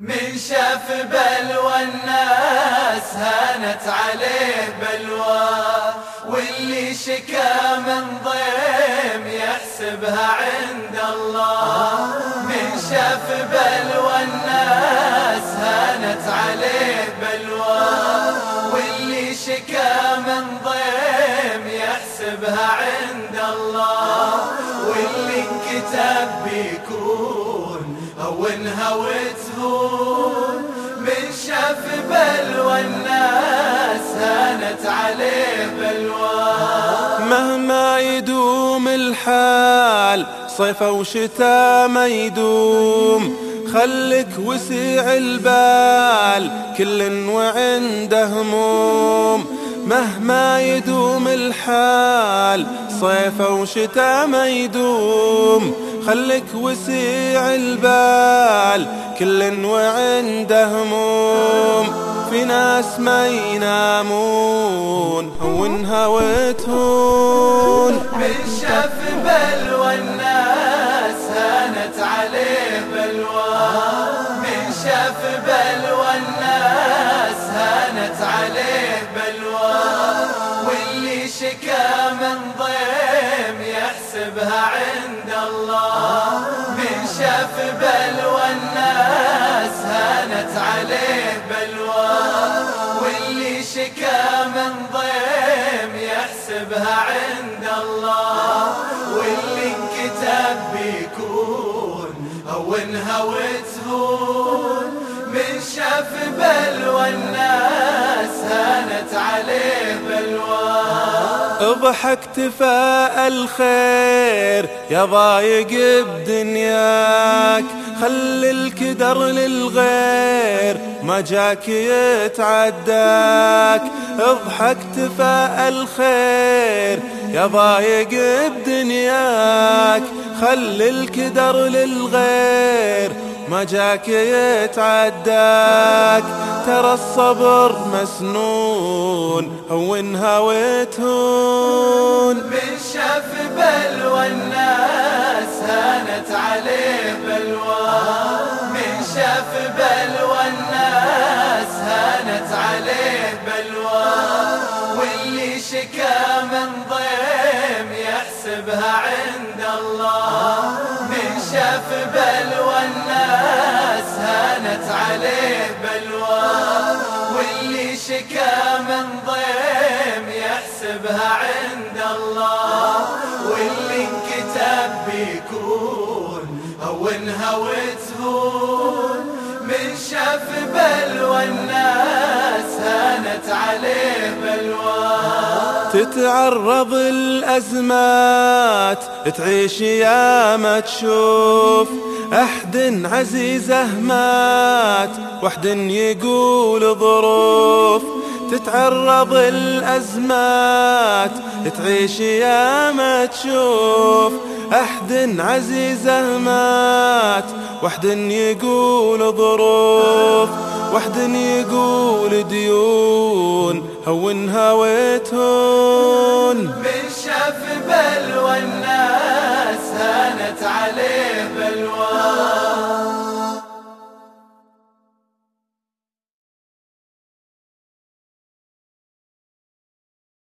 من شاف بلوى الناس هانت عليه بلوى واللي شكا من ضيم يحسبها عند الله. من شاف بلوى الناس هانت عليه بلوى واللي شكا من ضيم يحسبها عند الله. واللي انكتب بيكون هونها وتهون من شاف بلوى الناس هانت عليه بلوى. مهما يدوم الحال صيف وشتاء ما يدوم. خلك وسيع البال كل وعنده هموم. مهما يدوم الحال صيف وشتاء ما يدوم. خلك وسيع البال كل وعنده هموم. في ناس ما ينامون هونها وتهون من شاف بلوى الناس هانت عليه بلوى. من شاف بلوى الناس هانت عليه بلوى. واللي شكا من ضيم يحسبها عند من شاف بلوى الناس هانت عليه بلوى. واللي شكا من ضيم يحسبها عند الله. واللي انكتب بيكون هونها وتهون من شاف بلوى الناس اضحك تفاءل خير يا ضايق بدنياك. خل الكدر للغير ما جاك يتعداك. اضحك تفاءل خير يا ضايق بدنياك. خل الكدر للغير ما جاك يتعداك ترى الصبر مسنون هونها وتهون من شاف بلوى الناس هانت عليه بلوى. من شاف بلوى الناس هانت عليه بلوى. واللي شكا من ضيم يحسبها عند الله. من شاف بلوى عليه بلوى واللي شكا من ضيم يحسبها عند الله. واللي انكتب بيكون هونها وتهون. من شاف بلوى الناس هانت عليه بلوى. تتعرض الأزمات تعيش يا ما تشوف. أحد عزيزه مات وحد يقول ظروف تتعرض الأزمات تعيش يا ما تشوف. أحد عزيزه مات وحد يقول ظروف وحد يقول ديون هونها وتهون من